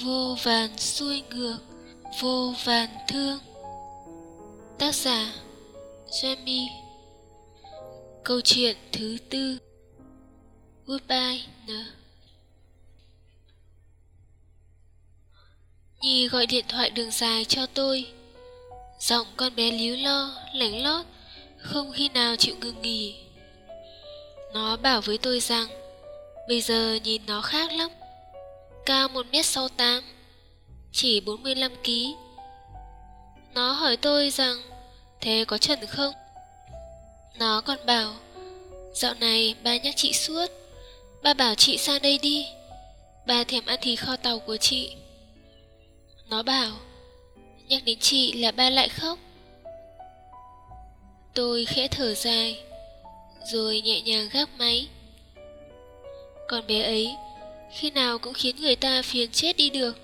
vô vàn xuôi ngược, vô vàn thương. Tác giả, Jamie. Câu chuyện thứ tư. Goodbye, n. nhi gọi điện thoại đường dài cho tôi giọng con bé líu lo lảnh lót không khi nào chịu ngừng nghỉ nó bảo với tôi rằng bây giờ nhìn nó khác lắm cao 1m68, chỉ 45kg. Nó hỏi tôi rằng, thế có chuẩn không? Nó còn bảo, dạo này ba nhắc chị suốt, ba bảo chị sang đây đi, ba thèm ăn thịt kho tàu của chị. Nó bảo, nhắc đến chị là ba lại khóc. Tôi khẽ thở dài, rồi nhẹ nhàng gác máy. Con bé ấy khi nào cũng khiến người ta phiền chết đi được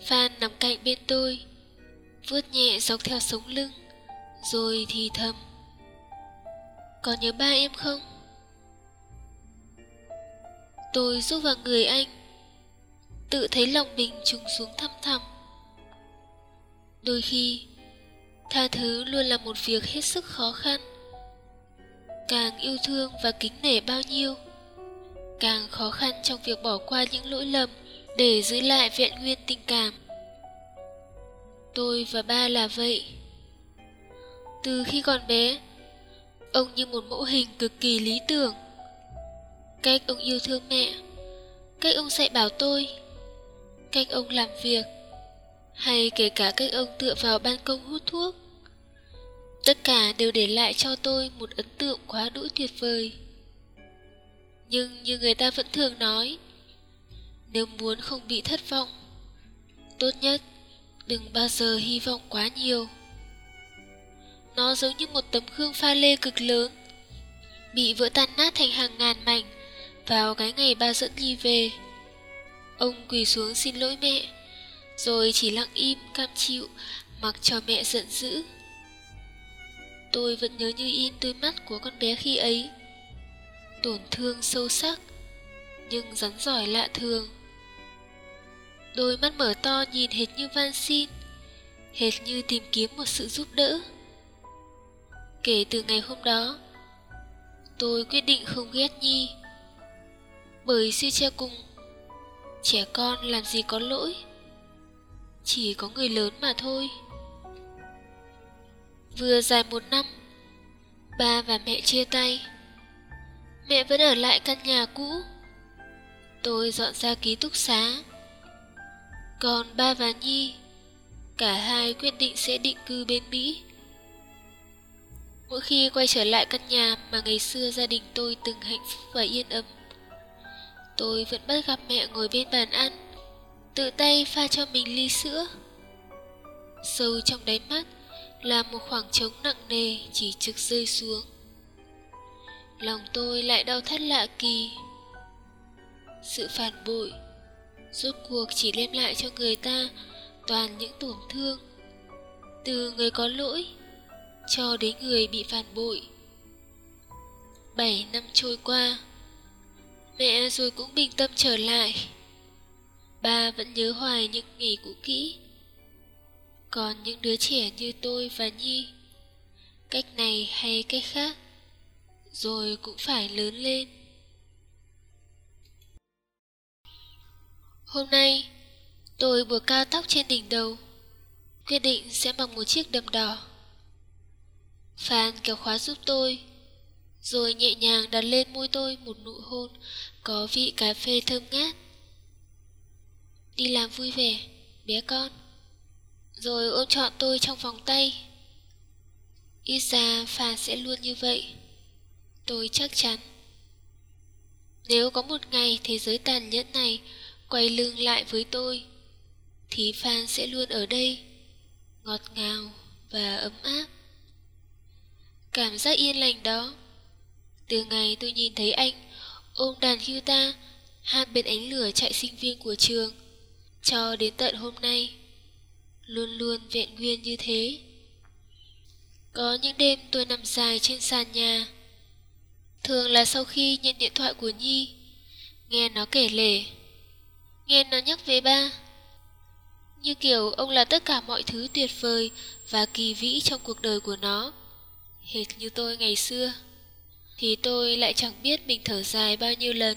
phan nằm cạnh bên tôi vuốt nhẹ dọc theo sống lưng rồi thì thầm có nhớ ba em không tôi rút vào người anh tự thấy lòng mình trùng xuống thăm thẳm. Đôi khi, tha thứ luôn là một việc hết sức khó khăn. Càng yêu thương và kính nể bao nhiêu, càng khó khăn trong việc bỏ qua những lỗi lầm để giữ lại vẹn nguyên tình cảm. Tôi và ba là vậy. Từ khi còn bé, ông như một mẫu hình cực kỳ lý tưởng. Cách ông yêu thương mẹ, cách ông dạy bảo tôi cách ông làm việc, hay kể cả cách ông tựa vào ban công hút thuốc. Tất cả đều để lại cho tôi một ấn tượng quá đỗi tuyệt vời. Nhưng như người ta vẫn thường nói, nếu muốn không bị thất vọng, tốt nhất đừng bao giờ hy vọng quá nhiều. Nó giống như một tấm gương pha lê cực lớn, bị vỡ tan nát thành hàng ngàn mảnh vào cái ngày ba dẫn nhi về ông quỳ xuống xin lỗi mẹ, rồi chỉ lặng im cam chịu, mặc cho mẹ giận dữ. Tôi vẫn nhớ như in đôi mắt của con bé khi ấy. Tổn thương sâu sắc, nhưng rắn giỏi lạ thường. Đôi mắt mở to nhìn hệt như van xin, hệt như tìm kiếm một sự giúp đỡ. Kể từ ngày hôm đó, tôi quyết định không ghét nhi, bởi suy cho cùng trẻ con làm gì có lỗi? Chỉ có người lớn mà thôi. Vừa dài một năm, ba và mẹ chia tay. Mẹ vẫn ở lại căn nhà cũ. Tôi dọn ra ký túc xá. Còn ba và Nhi, Cả hai quyết định sẽ định cư bên Mỹ. Mỗi khi quay trở lại căn nhà mà ngày xưa gia đình tôi từng hạnh phúc và yên ấm Tôi vẫn bắt gặp mẹ ngồi bên bàn ăn, Tự tay pha cho mình ly sữa. Sâu trong đáy mắt là một khoảng trống nặng nề chỉ trực rơi xuống. Lòng tôi lại đau thắt lạ kỳ. Sự phản bội rốt cuộc chỉ đem lại cho người ta toàn những tổn thương, từ người có lỗi cho đến người bị phản bội. Bảy năm trôi qua mẹ rồi cũng bình tâm trở lại. Ba vẫn nhớ hoài những ngày cũ kỹ. Còn những đứa trẻ như tôi và nhi, cách này hay cách khác, rồi cũng phải lớn lên. Hôm nay, tôi buộc cao tóc trên đỉnh đầu, quyết định sẽ mặc một chiếc đầm đỏ. Phan kéo khóa giúp tôi rồi nhẹ nhàng đặt lên môi tôi một nụ hôn, có vị cà phê thơm ngát. Đi làm vui vẻ, bé con. Rồi ôm trọn tôi trong vòng tay. Ít ra phan sẽ luôn như vậy. Tôi chắc chắn. Nếu có một ngày thế giới tàn nhẫn này quay lưng lại với tôi, thì phan sẽ luôn ở đây, ngọt ngào và ấm áp. Cảm giác yên lành đó từ ngày tôi nhìn thấy anh ôm đàn guitar hát bên ánh lửa chạy sinh viên của trường, cho đến tận hôm nay, luôn luôn vẹn nguyên như thế. Có những đêm tôi nằm dài trên sàn nhà, thường là sau khi nhận điện thoại của Nhi, nghe nó kể lể, nghe nó nhắc về ba. Như kiểu ông là tất cả mọi thứ tuyệt vời và kỳ vĩ trong cuộc đời của nó, hệt như tôi ngày xưa thì tôi lại chẳng biết mình thở dài bao nhiêu lần.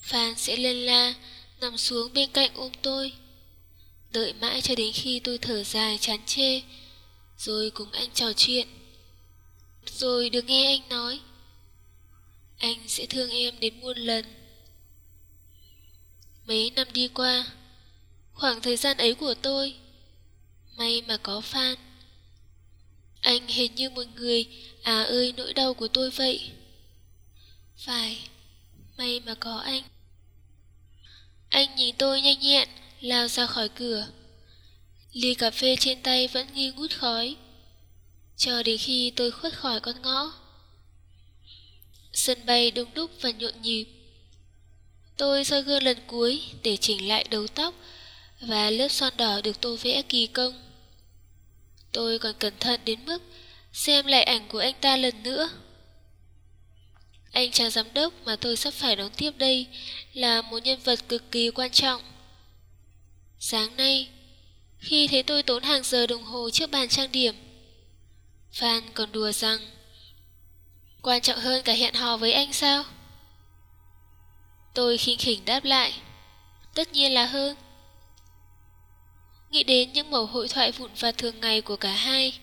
Phan sẽ lên la, nằm xuống bên cạnh ôm tôi. Đợi mãi cho đến khi tôi thở dài chán chê, rồi cùng anh trò chuyện. Rồi được nghe anh nói, anh sẽ thương em đến muôn lần. Mấy năm đi qua, khoảng thời gian ấy của tôi, may mà có Phan. Anh hình như một người À ơi, nỗi đau của tôi vậy. Phải, May mà có anh. Anh nhìn tôi nhanh nhẹn, Lao ra khỏi cửa. Ly cà phê trên tay vẫn nghi ngút khói, Cho đến khi tôi khuất khỏi con ngõ. Sân bay đông đúc và nhộn nhịp. Tôi soi gương lần cuối để chỉnh lại đầu tóc Và lớp son đỏ được tô vẽ kỳ công. Tôi còn cẩn thận đến mức xem lại ảnh của anh ta lần nữa. Anh chàng giám đốc mà tôi sắp phải đón tiếp đây là một nhân vật cực kỳ quan trọng. Sáng nay, khi thấy tôi tốn hàng giờ đồng hồ trước bàn trang điểm, Phan còn đùa rằng Quan trọng hơn cả hẹn hò với anh sao? Tôi khinh khỉnh đáp lại Tất nhiên là hơn Nghĩ đến những mẩu hội thoại vụn vặt thường ngày của cả hai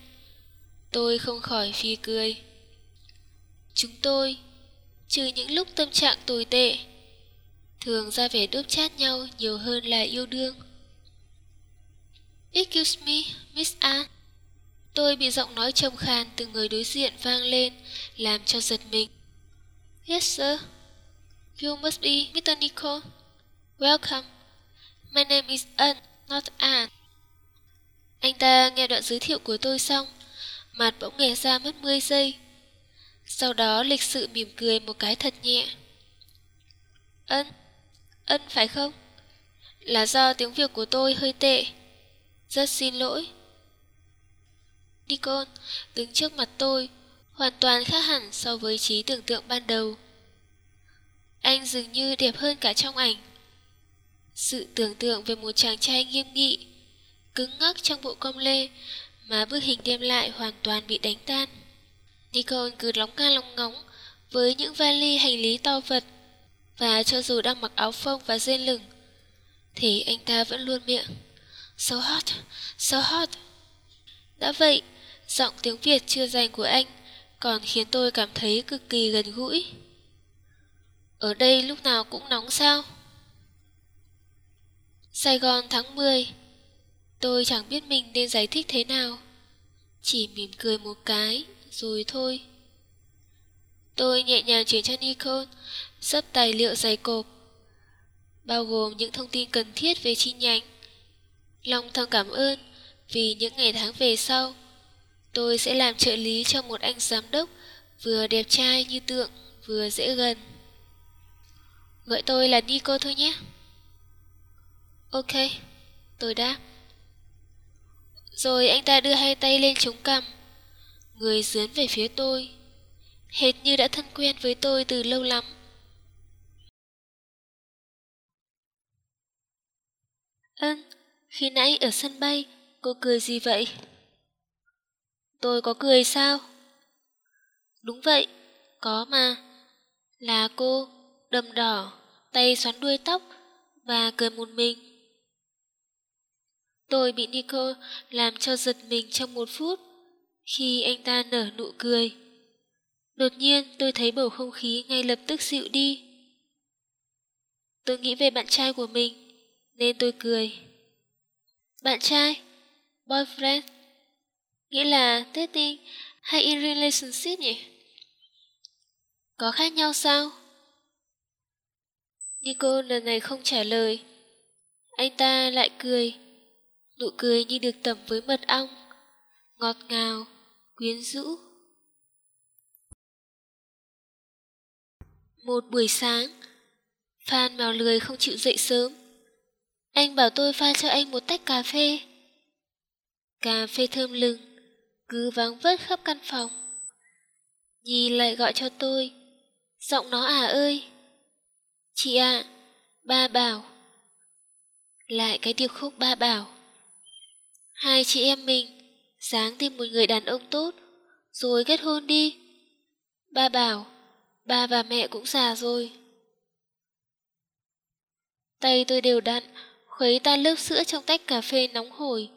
Tôi không khỏi phi cười. Chúng tôi, trừ những lúc tâm trạng tồi tệ, thường ra vẻ đốt chát nhau nhiều hơn là yêu đương. Excuse me, Miss Anne. Tôi bị giọng nói trầm khàn từ người đối diện vang lên, làm cho giật mình. Yes, sir. You must be Mr. Nicole. Welcome. My name is Anne, not Anne. Anh ta nghe đoạn giới thiệu của tôi xong, Mặt bỗng nghe ra mất 10 giây. Sau đó lịch sự mỉm cười một cái thật nhẹ. Ân Ân phải không? Là do tiếng Việt của tôi hơi tệ. Rất xin lỗi. Nikon đứng trước mặt tôi Hoàn toàn khác hẳn so với trí tưởng tượng ban đầu. Anh dường như đẹp hơn cả trong ảnh. Sự tưởng tượng về một chàng trai nghiêm nghị Cứng ngắc trong bộ công lê mà bức hình đem lại hoàn toàn bị đánh tan. Nicole cứ lóng ca lóng ngóng với những vali hành lý to vật và cho dù đang mặc áo phông và dây lửng thì anh ta vẫn luôn miệng So hot, so hot Đã vậy, giọng tiếng Việt chưa dành của anh còn khiến tôi cảm thấy cực kỳ gần gũi. Ở đây lúc nào cũng nóng sao? Sài Gòn tháng 10 Tôi chẳng biết mình nên giải thích thế nào. Chỉ mỉm cười một cái, rồi thôi. Tôi nhẹ nhàng chuyển cho Nikon, sắp tài liệu dày cộp, bao gồm những thông tin cần thiết về chi nhánh. Lòng thầm cảm ơn vì những ngày tháng về sau, tôi sẽ làm trợ lý cho một anh giám đốc vừa đẹp trai như tượng, vừa dễ gần. Gọi tôi là Nico thôi nhé. Ok, tôi đáp. Rồi anh ta đưa hai tay lên chống cằm. Người dướn về phía tôi. Hệt như đã thân quen với tôi từ lâu lắm. Ân, khi nãy ở sân bay Cô cười gì vậy? Tôi có cười sao? Đúng vậy, có mà. Là cô, đầm đỏ, tay xoắn đuôi tóc Và cười một mình. Tôi bị Nico làm cho giật mình trong một phút, khi anh ta nở nụ cười. Đột nhiên, tôi thấy bầu không khí ngay lập tức dịu đi. Tôi nghĩ về bạn trai của mình, nên tôi cười. Bạn trai? Boyfriend? Nghĩa là dating hay in relationship nhỉ? Có khác nhau sao? Nico lần này không trả lời. Anh ta lại cười nụ cười như được tẩm với mật ong, ngọt ngào, quyến rũ. Một buổi sáng, Phan mèo lười không chịu dậy sớm. Anh bảo tôi pha cho anh một tách cà phê. Cà phê thơm lừng, cứ vắng vất khắp căn phòng. Nhi lại gọi cho tôi. Giọng nó à ơi. Chị ạ, ba bảo. Lại cái điệp khúc ba bảo. Hai chị em mình sáng tìm một người đàn ông tốt, rồi kết hôn đi. Ba bảo, ba và mẹ cũng già rồi. Tay tôi đều đặn, khuấy tan lớp sữa trong tách cà phê nóng hổi,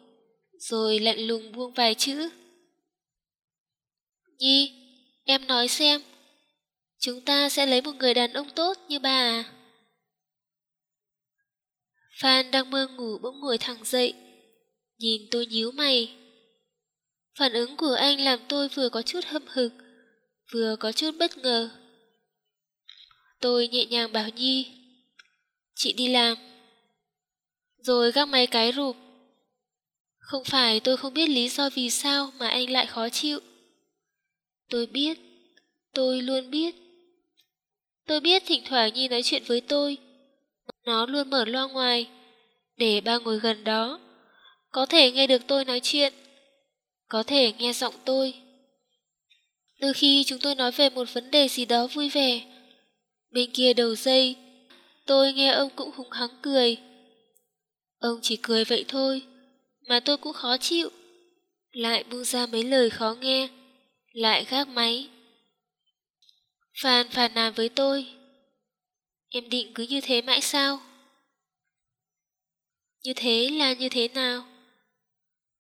rồi lạnh lùng buông vài chữ. Nhi, em nói xem, chúng ta sẽ lấy một người đàn ông tốt như bà à? Phan đang mơ ngủ bỗng ngồi thẳng dậy, nhìn tôi nhíu mày. Phản ứng của anh làm tôi vừa có chút hâm hực, vừa có chút bất ngờ. Tôi nhẹ nhàng bảo Nhi, chị đi làm. Rồi gác máy cái rụp. Không phải tôi không biết lý do vì sao mà anh lại khó chịu. Tôi biết, tôi luôn biết. Tôi biết thỉnh thoảng Nhi nói chuyện với tôi. Nó luôn mở loa ngoài, để ba ngồi gần đó. Có thể nghe được tôi nói chuyện, có thể nghe giọng tôi. Đôi khi chúng tôi nói về một vấn đề gì đó vui vẻ. Bên kia đầu dây, tôi nghe ông cũng hùng hắng cười. Ông chỉ cười vậy thôi, mà tôi cũng khó chịu. Lại buông ra mấy lời khó nghe, lại gác máy. Phan phàn nàn với tôi. Em định cứ như thế mãi sao? Như thế là như thế nào?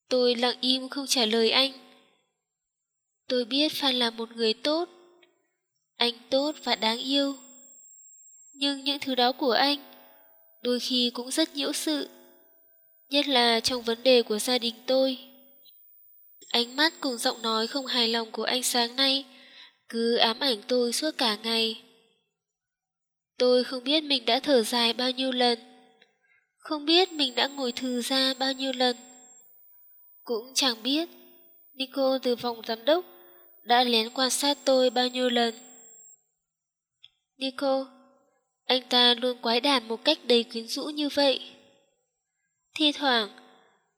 Tôi lặng im không trả lời anh. Tôi biết Phan là một người tốt. Anh tốt và đáng yêu. Nhưng những thứ đó của anh đôi khi cũng rất nhiễu sự. Nhất là trong vấn đề của gia đình tôi. Ánh mắt cùng giọng nói không hài lòng của anh sáng nay cứ ám ảnh tôi suốt cả ngày. Tôi không biết mình đã thở dài bao nhiêu lần. Không biết mình đã ngồi thừ ra bao nhiêu lần. Cũng chẳng biết Nico từ vòng giám đốc đã lén quan sát tôi bao nhiêu lần. Nico, anh ta luôn quái đản một cách đầy quyến rũ như vậy. Thi thoảng,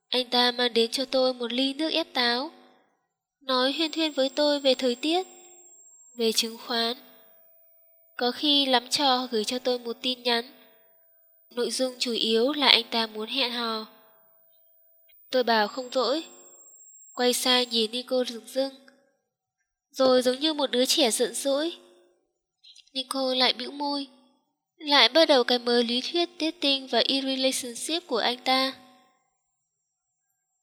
anh ta mang đến cho tôi một ly nước ép táo, nói huyên thuyên với tôi về thời tiết, về chứng khoán. Có khi lắm trò gửi cho tôi một tin nhắn. Nội dung chủ yếu là anh ta muốn hẹn hò. Tôi bảo không dỗi. Quay sang nhìn Nico rừng rưng. Rồi giống như một đứa trẻ giận dỗi. Nico lại bĩu môi. Lại bắt đầu cái mớ lý thuyết dating và e-relationship của anh ta.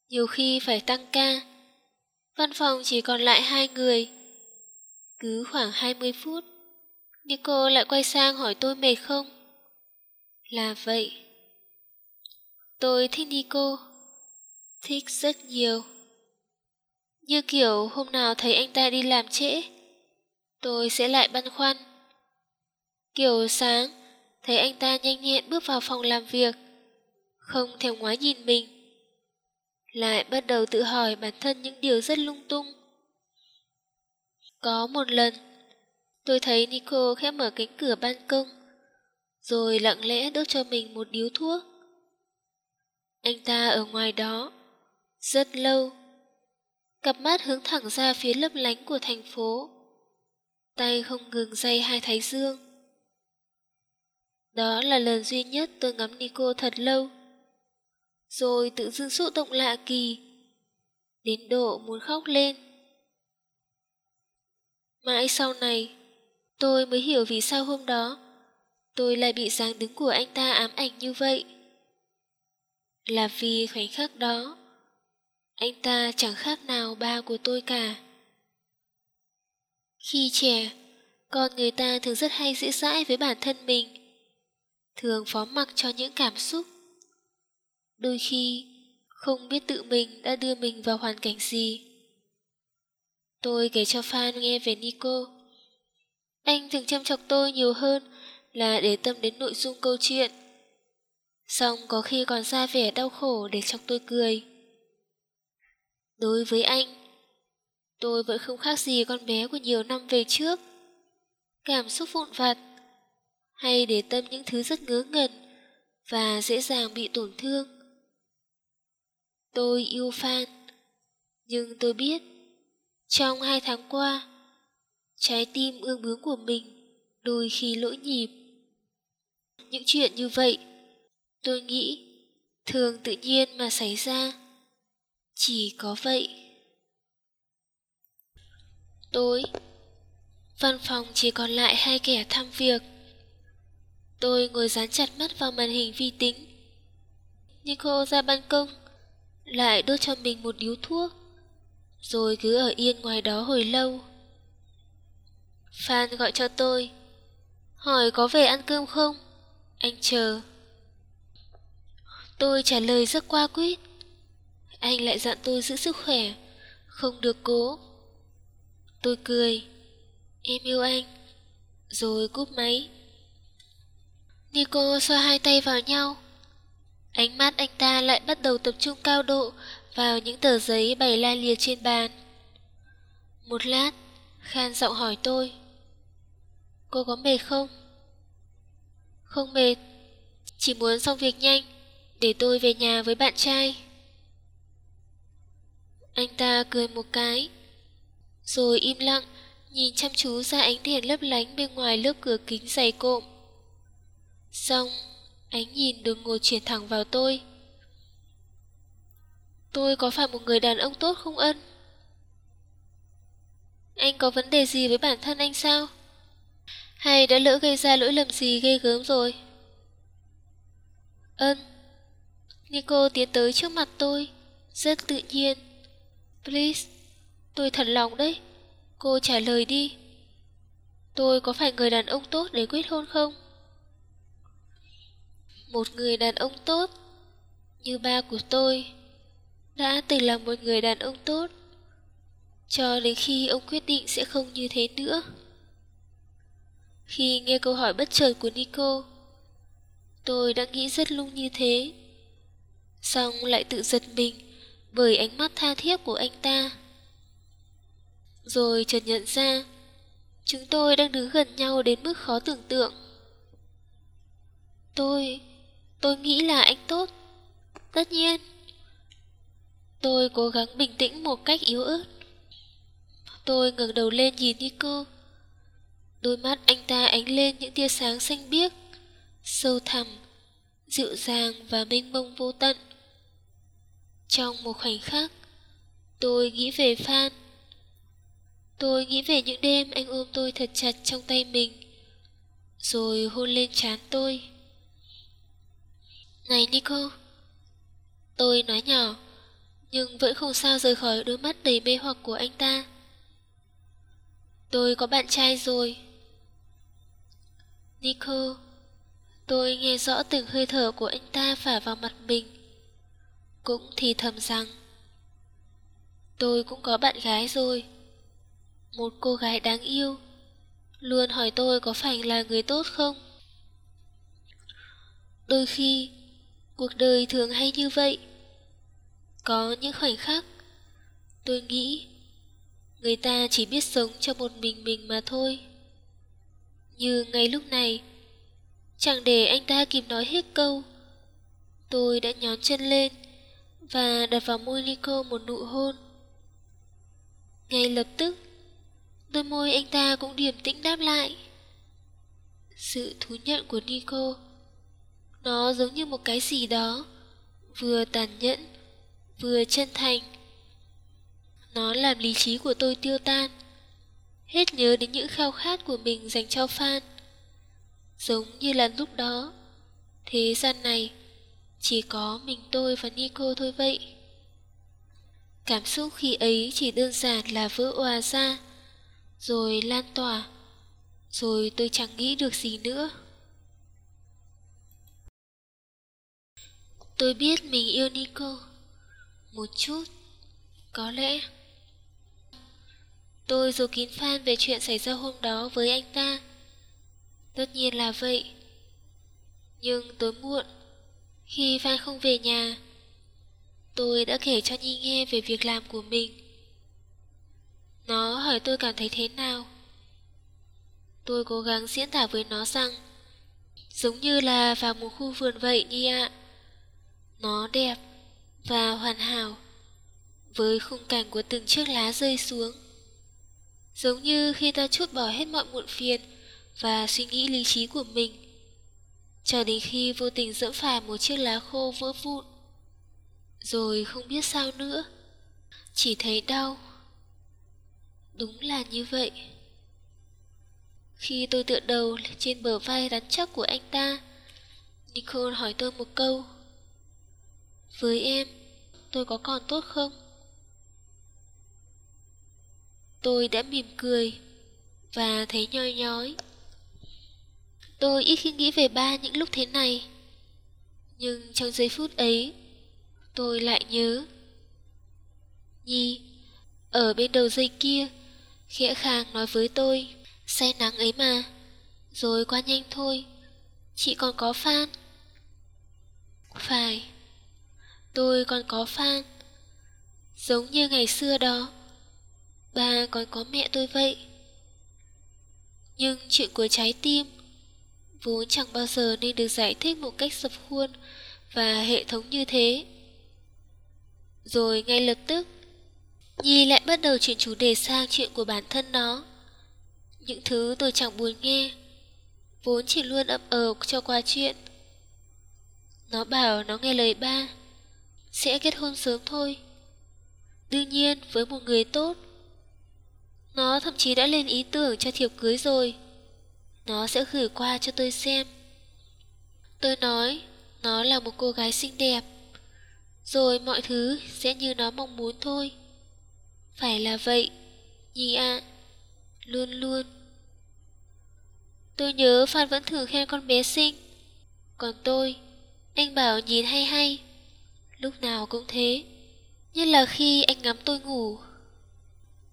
Nhiều khi phải tăng ca. Văn phòng chỉ còn lại hai người. Cứ khoảng 20 phút, Nico lại quay sang hỏi tôi mệt không? Là vậy. Tôi thích Nico thích rất nhiều. Như kiểu hôm nào thấy anh ta đi làm trễ, tôi sẽ lại băn khoăn. Kiểu sáng, thấy anh ta nhanh nhẹn bước vào phòng làm việc, không thèm ngoái nhìn mình. Lại bắt đầu tự hỏi bản thân những điều rất lung tung. Có một lần, tôi thấy Nico khép mở cánh cửa ban công, rồi lặng lẽ đốt cho mình một điếu thuốc. Anh ta ở ngoài đó, rất lâu. Cặp mắt hướng thẳng ra phía lấp lánh của thành phố. Tay không ngừng day hai thái dương. Đó là lần duy nhất tôi ngắm Nico thật lâu. Rồi tự dưng xúc động lạ kỳ. Đến độ muốn khóc lên. Mãi sau này, tôi mới hiểu vì sao hôm đó tôi lại bị dáng đứng của anh ta ám ảnh như vậy. Là vì khoảnh khắc đó, anh ta chẳng khác nào ba của tôi cả. Khi trẻ, con người ta thường rất hay dễ dãi với bản thân mình, thường phó mặc cho những cảm xúc. Đôi khi, không biết tự mình đã đưa mình vào hoàn cảnh gì. Tôi kể cho Phan nghe về Nico. Anh thường chăm chọc tôi nhiều hơn là để tâm đến nội dung câu chuyện. Xong có khi còn ra vẻ đau khổ để chọc tôi cười. Đối với anh, tôi vẫn không khác gì con bé của nhiều năm về trước. Cảm xúc vụn vặt, hay để tâm những thứ rất ngớ ngẩn và dễ dàng bị tổn thương. Tôi yêu Phan, nhưng tôi biết trong hai tháng qua, trái tim ương bướng của mình đôi khi lỗi nhịp. Những chuyện như vậy, tôi nghĩ thường tự nhiên mà xảy ra. Chỉ có vậy. Tối, văn phòng chỉ còn lại hai kẻ thăm việc. Tôi ngồi dán chặt mắt vào màn hình vi tính. Nico ra ban công, lại đốt cho mình một điếu thuốc, rồi cứ ở yên ngoài đó hồi lâu. Phan gọi cho tôi, hỏi có về ăn cơm không? Anh chờ. Tôi trả lời rất qua quýt anh lại dặn tôi giữ sức khỏe, không được cố. Tôi cười. Em yêu anh. Rồi cúp máy. Nico xoa hai tay vào nhau. Ánh mắt anh ta lại bắt đầu tập trung cao độ vào những tờ giấy bày la liệt trên bàn. Một lát, Khan giọng hỏi tôi. Cô có mệt không? Không mệt, chỉ muốn xong việc nhanh để tôi về nhà với bạn trai. Anh ta cười một cái, rồi im lặng nhìn chăm chú ra ánh đèn lấp lánh bên ngoài lớp cửa kính dày cộm. Xong, ánh nhìn đột ngồi chuyển thẳng vào tôi. Tôi có phải một người đàn ông tốt không ân? Anh có vấn đề gì với bản thân anh sao? Hay đã lỡ gây ra lỗi lầm gì ghê gớm rồi? Ân Nico tiến tới trước mặt tôi Rất tự nhiên Please, Tôi thật lòng đấy. Cô trả lời đi. Tôi có phải người đàn ông tốt để quyết hôn không? Một người đàn ông tốt Như ba của tôi Đã từng là một người đàn ông tốt. Cho đến khi ông quyết định sẽ không như thế nữa. Khi nghe câu hỏi bất chợt của Nico, Tôi đã nghĩ rất lung như thế. Xong lại tự giật mình. Bởi ánh mắt tha thiết của anh ta. Rồi chợt nhận ra, Chúng tôi đang đứng gần nhau đến mức khó tưởng tượng. Tôi... tôi nghĩ là anh tốt. Tất nhiên, Tôi cố gắng bình tĩnh một cách yếu ớt. Tôi ngẩng đầu lên nhìn Nico Đôi mắt anh ta ánh lên những tia sáng xanh biếc, Sâu thẳm, Dịu dàng và mênh mông vô tận. Trong một khoảnh khắc. Tôi nghĩ về Phan. Tôi nghĩ về những đêm anh ôm tôi thật chặt trong tay mình, Rồi hôn lên trán tôi. Này Nico, Tôi nói nhỏ, Nhưng vẫn không sao rời khỏi đôi mắt đầy mê hoặc của anh ta. Tôi có bạn trai rồi. Nico, Tôi nghe rõ từng hơi thở của anh ta phả vào mặt mình. Cũng thì thầm rằng, Tôi cũng có bạn gái rồi. Một cô gái đáng yêu. Luôn hỏi tôi có phải là người tốt không? Đôi khi, Cuộc đời thường hay như vậy. Có những khoảnh khắc, Tôi nghĩ Người ta chỉ biết sống cho một mình mình mà thôi. Như ngay lúc này, Chẳng để anh ta kịp nói hết câu, Tôi đã nhón chân lên. Và đặt vào môi Nico một nụ hôn. Ngay lập tức, Đôi môi anh ta cũng điềm tĩnh đáp lại. Sự thú nhận của Nico, Nó giống như một cái gì đó, Vừa tàn nhẫn, Vừa chân thành. Nó làm lý trí của tôi tiêu tan, Hết nhớ đến những khao khát của mình dành cho Phan. Giống như là lúc đó, Thế gian này chỉ có mình tôi và Nico thôi vậy Cảm xúc khi ấy chỉ đơn giản là vỡ òa ra rồi lan tỏa, rồi tôi chẳng nghĩ được gì nữa. Tôi biết mình yêu Nico, một chút, có lẽ. Tôi dù kín fan về chuyện xảy ra hôm đó với anh ta. Tất nhiên là vậy. Nhưng tối muộn, khi Phan không về nhà, tôi đã kể cho Nhi nghe về việc làm của mình. Nó hỏi tôi cảm thấy thế nào. Tôi cố gắng diễn tả với nó rằng Giống như là vào một khu vườn vậy Nhi ạ. Nó đẹp và hoàn hảo với khung cảnh của từng chiếc lá rơi xuống. Giống như khi ta chút bỏ hết mọi muộn phiền và suy nghĩ lý trí của mình, cho đến khi vô tình dẫm phải một chiếc lá khô vỡ vụn, rồi không biết sao nữa, chỉ thấy đau. Đúng là như vậy. Khi tôi tựa đầu trên bờ vai rắn chắc của anh ta, Nicole hỏi tôi một câu. Với em, tôi có còn tốt không? Tôi đã mỉm cười và thấy nhoi nhói. Tôi ít khi nghĩ về ba những lúc thế này. Nhưng trong giây phút ấy, tôi lại nhớ. Nhi, ở bên đầu dây kia, khẽ khàng nói với tôi, say nắng ấy mà, rồi qua nhanh thôi, chị còn có fan. Phải, tôi còn có fan, giống như ngày xưa đó, ba còn có mẹ tôi vậy. Nhưng chuyện của trái tim vốn chẳng bao giờ nên được giải thích một cách sập khuôn và hệ thống như thế. Rồi ngay lập tức, Nhi lại bắt đầu chuyển chủ đề sang chuyện của bản thân nó. Những thứ tôi chẳng buồn nghe, vốn chỉ luôn ấp ờ cho qua chuyện. Nó bảo nó nghe lời ba, sẽ kết hôn sớm thôi. Đương nhiên với một người tốt. Nó thậm chí đã lên ý tưởng cho thiệp cưới rồi. Nó sẽ gửi qua cho tôi xem. Tôi nói, nó là một cô gái xinh đẹp. Rồi mọi thứ sẽ như nó mong muốn thôi. Phải là vậy, Nhi ạ. Luôn luôn. Tôi nhớ Phan vẫn thường khen con bé xinh. Còn tôi, anh bảo nhìn hay hay. Lúc nào cũng thế. nhất là khi anh ngắm tôi ngủ.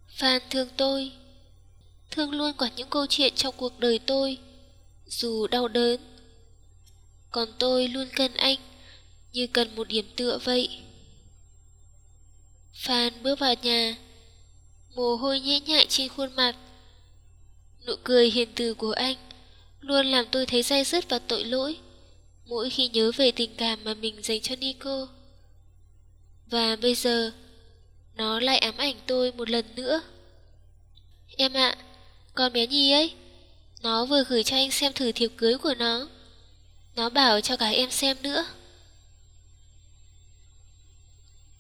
Phan thương tôi thương luôn quả những câu chuyện trong cuộc đời tôi, dù đau đớn. Còn tôi luôn cần anh, như cần một điểm tựa vậy. Phan bước vào nhà, mồ hôi nhễ nhại trên khuôn mặt. Nụ cười hiền từ của anh luôn làm tôi thấy dai dứt và tội lỗi mỗi khi nhớ về tình cảm mà mình dành cho Nico. Và bây giờ, nó lại ám ảnh tôi một lần nữa. Em ạ, con bé Nhi ấy. Nó vừa gửi cho anh xem thử thiệp cưới của nó. Nó bảo cho cả em xem nữa.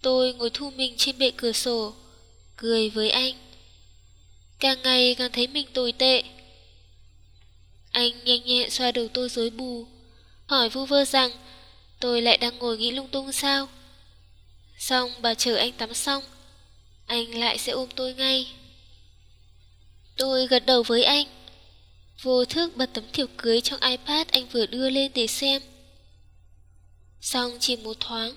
Tôi ngồi thu mình trên bệ cửa sổ, Cười với anh. Càng ngày càng thấy mình tồi tệ. Anh nhanh nhẹ xoa đầu tôi rối bù, Hỏi vu vơ rằng, Tôi lại đang ngồi nghĩ lung tung sao? Xong bà chờ anh tắm xong, Anh lại sẽ ôm tôi ngay. Tôi gật đầu với anh. Vô thức bật tấm thiệp cưới trong iPad anh vừa đưa lên để xem. Xong chỉ một thoáng,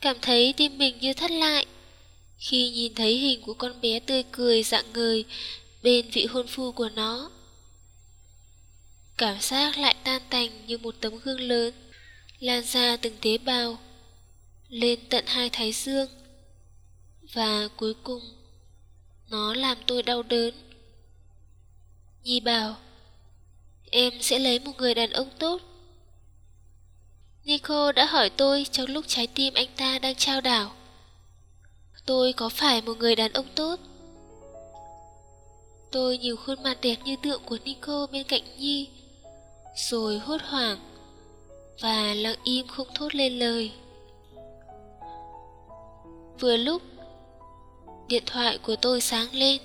cảm thấy tim mình như thắt lại khi nhìn thấy hình của con bé tươi cười dạng người bên vị hôn phu của nó. Cảm giác lại tan tành như một tấm gương lớn, lan ra từng tế bào, lên tận hai thái dương. Và cuối cùng, nó làm tôi đau đớn. Nhi bảo, Em sẽ lấy một người đàn ông tốt. Nico đã hỏi tôi trong lúc trái tim anh ta đang trao đảo, Tôi có phải một người đàn ông tốt? Tôi nhìn khuôn mặt đẹp như tượng của Nico bên cạnh Nhi, Rồi hốt hoảng Và lặng im không thốt lên lời. Vừa lúc, Điện thoại của tôi sáng lên,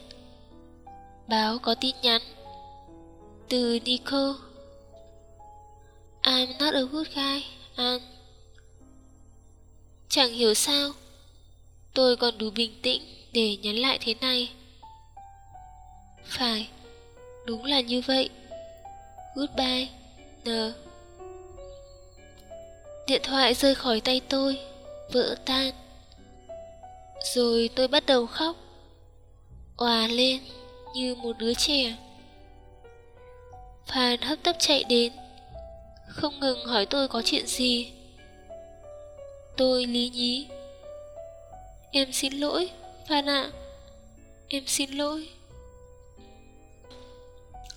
Báo có tin nhắn từ Nico. I'm not a good guy, An Chẳng hiểu sao Tôi còn đủ bình tĩnh để nhắn lại thế này. Phải Đúng là như vậy. Goodbye N. Điện thoại rơi khỏi tay tôi Vỡ tan. Rồi tôi bắt đầu khóc. Òa lên Như một đứa trẻ. Phan hấp tấp chạy đến Không ngừng hỏi tôi có chuyện gì Tôi lý nhí Em xin lỗi Phan ạ Em xin lỗi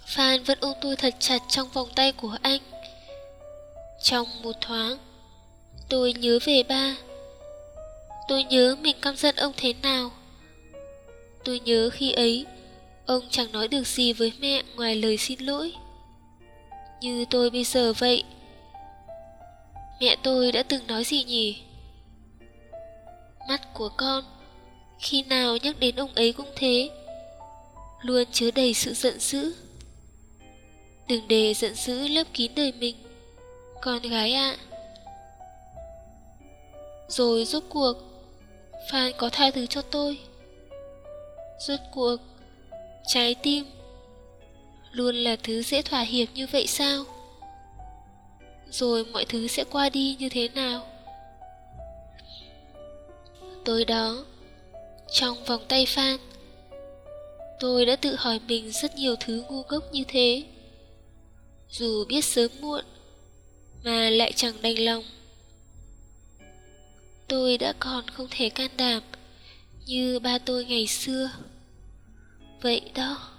Phan vẫn ôm tôi thật chặt trong vòng tay của anh Trong một thoáng, tôi nhớ về ba. Tôi nhớ mình căm giận ông thế nào. Tôi nhớ khi ấy, ông chẳng nói được gì với mẹ ngoài lời xin lỗi. Như tôi bây giờ vậy. Mẹ tôi đã từng nói gì nhỉ? Mắt của con, khi nào nhắc đến ông ấy cũng thế, luôn chứa đầy sự giận dữ. Đừng để giận dữ lấp kín đời mình, con gái ạ. Rồi rốt cuộc, Phan có tha thứ cho tôi. Rốt cuộc, trái tim luôn là thứ dễ thỏa hiệp như vậy sao? Rồi mọi thứ sẽ qua đi như thế nào? Tối đó, trong vòng tay Phan, tôi đã tự hỏi mình rất nhiều thứ ngu ngốc như thế. Dù biết sớm muộn, mà lại chẳng đành lòng. Tôi đã còn không thể can đảm như ba tôi ngày xưa. Vậy đó.